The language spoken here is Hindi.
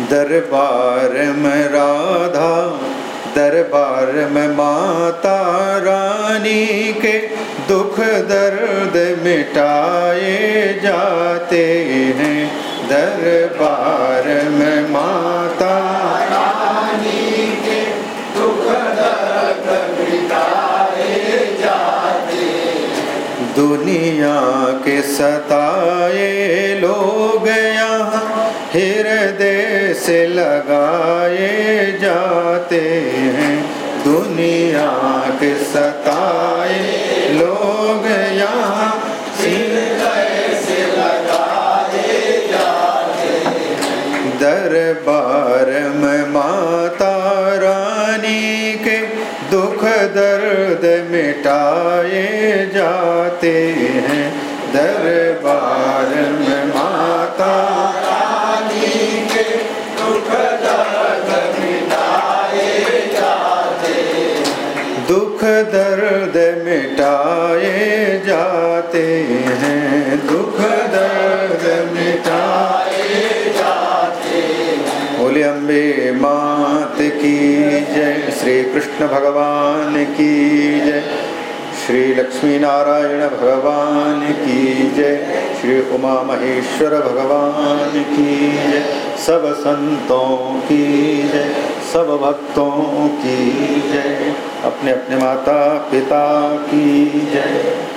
दरबार में राधा, दरबार में माता रानी के दुख दर्द मिटाए जाते हैं। दरबार में माता रानी के दुख दर्द मिटाए जाते दुनिया के सताए से लगाए जाते हैं। दुनिया के सताए लोग यहाँ। से लगाए जाते दरबार में माता रानी के दुख दर्द मिटाए जाते हैं। दरबार दुख दर्द मिटाए जाते हैं। दुख दर्द मिटाए जाते बोले, अम्बे, मात की जय। श्री कृष्ण भगवान की जय। श्री लक्ष्मी नारायण भगवान की जय। श्री उमा महेश्वर भगवान की जय। सब संतों की जय। सब भक्तों की जय। अपने अपने माता पिता की। जय